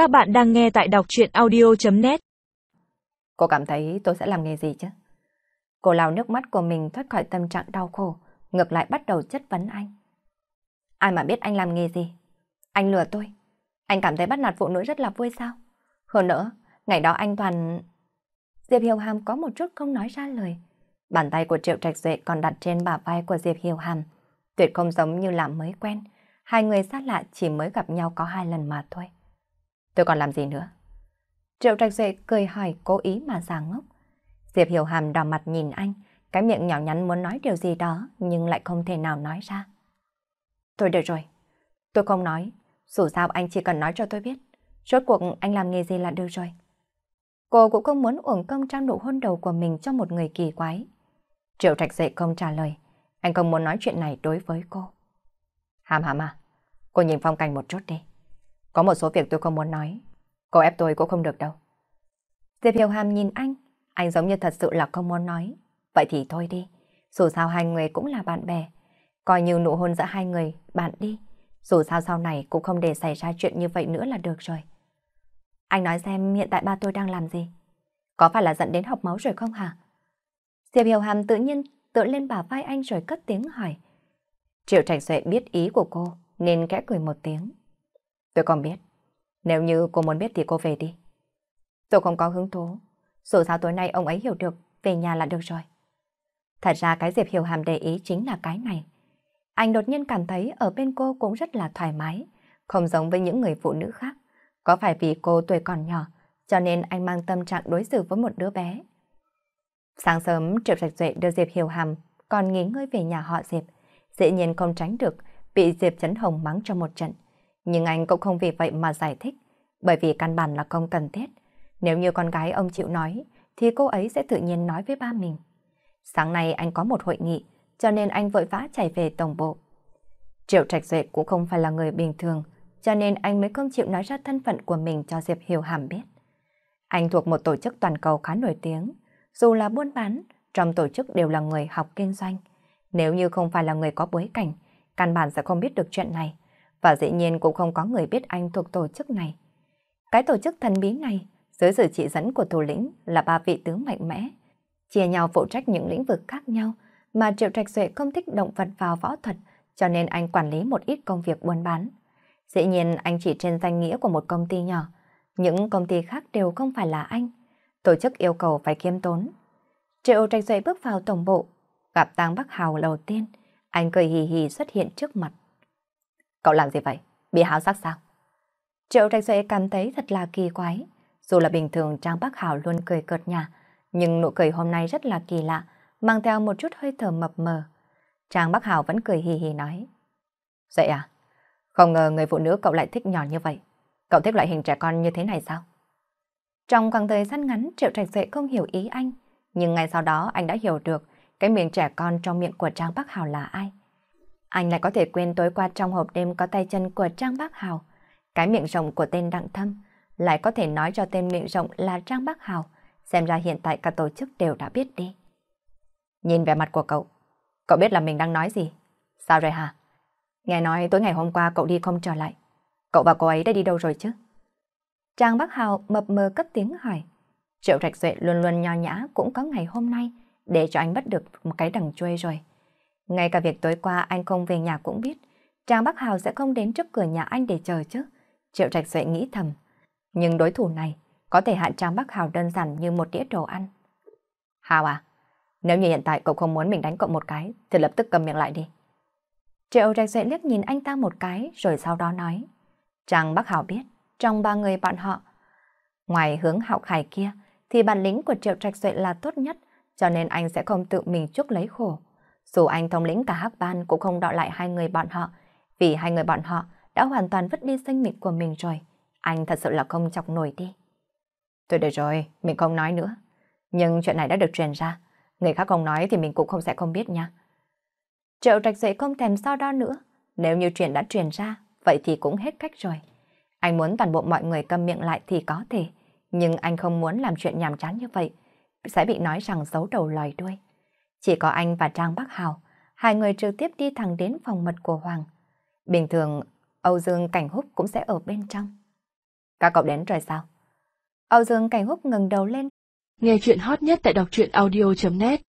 Các bạn đang nghe tại đọc chuyện audio.net Cô cảm thấy tôi sẽ làm nghề gì chứ? Cô lau nước mắt của mình thoát khỏi tâm trạng đau khổ, ngược lại bắt đầu chất vấn anh. Ai mà biết anh làm nghề gì? Anh lừa tôi. Anh cảm thấy bắt nạt phụ nữ rất là vui sao? Hơn nữa, ngày đó anh toàn... Diệp Hiểu Hàm có một chút không nói ra lời. Bàn tay của Triệu Trạch Duệ còn đặt trên bả vai của Diệp Hiểu Hàm. Tuyệt không giống như là mới quen. Hai người xa lạ chỉ mới gặp nhau có hai lần mà thôi. Tôi còn làm gì nữa? Triệu Trạch Duệ cười hỏi cố ý mà giả ngốc. Diệp Hiểu Hàm đỏ mặt nhìn anh, cái miệng nhỏ nhắn muốn nói điều gì đó nhưng lại không thể nào nói ra. Thôi được rồi, tôi không nói, dù sao anh chỉ cần nói cho tôi biết. Rốt cuộc anh làm nghề gì là được rồi. Cô cũng không muốn uổng công trao nụ hôn đầu của mình cho một người kỳ quái. Triệu Trạch Duệ không trả lời, anh không muốn nói chuyện này đối với cô. Hàm hàm à, cô nhìn phong cảnh một chút đi. Có một số việc tôi không muốn nói, cô ép tôi cũng không được đâu. Diệp Hiểu Hàm nhìn anh, anh giống như thật sự là không muốn nói. Vậy thì thôi đi, dù sao hai người cũng là bạn bè. Coi như nụ hôn giữa hai người, bạn đi. Dù sao sau này cũng không để xảy ra chuyện như vậy nữa là được rồi. Anh nói xem hiện tại ba tôi đang làm gì? Có phải là giận đến học máu rồi không hả? Diệp Hiểu Hàm tự nhiên tựa lên bả vai anh rồi cất tiếng hỏi. Triệu Trạch Duệ biết ý của cô nên kẽ cười một tiếng. Tôi còn biết. Nếu như cô muốn biết thì cô về đi. Tôi không có hứng thú. Dù sao tối nay ông ấy hiểu được, về nhà là được rồi. Thật ra cái Diệp Hiểu Hàm để ý chính là cái này. Anh đột nhiên cảm thấy ở bên cô cũng rất là thoải mái, không giống với những người phụ nữ khác. Có phải vì cô tuổi còn nhỏ, cho nên anh mang tâm trạng đối xử với một đứa bé. Sáng sớm, Triệu Trạch Duệ đưa Diệp Hiểu Hàm còn nghỉ ngơi về nhà họ Diệp. Dĩ nhiên không tránh được, bị Diệp Chấn Hồng mắng cho một trận. Nhưng anh cũng không vì vậy mà giải thích, bởi vì căn bản là không cần thiết. Nếu như con gái ông chịu nói, thì cô ấy sẽ tự nhiên nói với ba mình. Sáng nay anh có một hội nghị, cho nên anh vội vã chạy về tổng bộ. Triệu Trạch Duệ cũng không phải là người bình thường, cho nên anh mới không chịu nói ra thân phận của mình cho Diệp Hiểu Hàm biết. Anh thuộc một tổ chức toàn cầu khá nổi tiếng, dù là buôn bán, trong tổ chức đều là người học kinh doanh. Nếu như không phải là người có bối cảnh, căn bản sẽ không biết được chuyện này, và dĩ nhiên cũng không có người biết anh thuộc tổ chức này. Cái tổ chức thần bí này, dưới sự chỉ dẫn của thủ lĩnh là ba vị tướng mạnh mẽ, chia nhau phụ trách những lĩnh vực khác nhau, mà Triệu Trạch Duệ không thích động vật vào võ thuật, cho nên anh quản lý một ít công việc buôn bán. Dĩ nhiên anh chỉ trên danh nghĩa của một công ty nhỏ, những công ty khác đều không phải là anh. Tổ chức yêu cầu phải kiêm tốn. Triệu Trạch Duệ bước vào tổng bộ, gặp Tăng Bắc Hào đầu tiên, anh cười hì hì xuất hiện trước mặt. Cậu làm gì vậy? Bị háo sắc sao? Triệu Trạch Duệ cảm thấy thật là kỳ quái. Dù là bình thường Trang Bắc Hảo luôn cười cợt nhà, nhưng nụ cười hôm nay rất là kỳ lạ, mang theo một chút hơi thở mập mờ. Trang Bắc Hảo vẫn cười hì hì nói. Vậy à? Không ngờ người phụ nữ cậu lại thích nhỏ như vậy. Cậu thích loại hình trẻ con như thế này sao? Trong khoảng thời gian ngắn, Triệu Trạch Duệ không hiểu ý anh, nhưng ngay sau đó anh đã hiểu được cái miệng trẻ con trong miệng của Trang Bắc Hảo là ai. Anh lại có thể quên tối qua trong hộp đêm có tay chân của Trang Bắc Hào, cái miệng rộng của tên Đặng Thâm, lại có thể nói cho tên miệng rộng là Trang Bắc Hào. xem ra hiện tại cả tổ chức đều đã biết đi. Nhìn vẻ mặt của cậu, cậu biết là mình đang nói gì? Sao rồi hả? Nghe nói tối ngày hôm qua cậu đi không trở lại. Cậu và cô ấy đã đi đâu rồi chứ? Trang Bắc Hào mập mờ cất tiếng hỏi. Triệu Trạch Duệ luôn luôn nho nhã cũng có ngày hôm nay để cho anh bắt được một cái đằng chuôi rồi. Ngay cả việc tối qua anh không về nhà cũng biết, Trang Bắc Hào sẽ không đến trước cửa nhà anh để chờ chứ. Triệu Trạch Duệ nghĩ thầm. Nhưng đối thủ này có thể hạn Trang Bắc Hào đơn giản như một đĩa đồ ăn. Hào à, nếu như hiện tại cậu không muốn mình đánh cậu một cái, thì lập tức cầm miệng lại đi. Triệu Trạch Duệ liếc nhìn anh ta một cái rồi sau đó nói. Trang Bắc Hào biết, trong ba người bọn họ, ngoài hướng hạo khải kia, thì bản lĩnh của Triệu Trạch Duệ là tốt nhất, cho nên anh sẽ không tự mình chuốc lấy khổ. Dù anh thống lĩnh cả hắc ban cũng không đọ lại hai người bọn họ, vì hai người bọn họ đã hoàn toàn vứt đi sinh mệnh của mình rồi. Anh thật sự là không chọc nổi đi. Thôi được rồi, mình không nói nữa. Nhưng chuyện này đã được truyền ra. Người khác không nói thì mình cũng không sẽ không biết nha. Triệu trạch dậy không thèm so đo nữa. Nếu như chuyện đã truyền ra, vậy thì cũng hết cách rồi. Anh muốn toàn bộ mọi người câm miệng lại thì có thể. Nhưng anh không muốn làm chuyện nhàm chán như vậy. Sẽ bị nói rằng xấu đầu lòi đuôi. Chỉ có anh và Trang Bắc Hào, hai người trực tiếp đi thẳng đến phòng mật của Hoàng. Bình thường, Âu Dương Cảnh Húc cũng sẽ ở bên trong. Các cậu đến rồi sao? Âu Dương Cảnh Húc ngừng đầu lên. Nghe chuyện hot nhất tại đọc truyện audio.net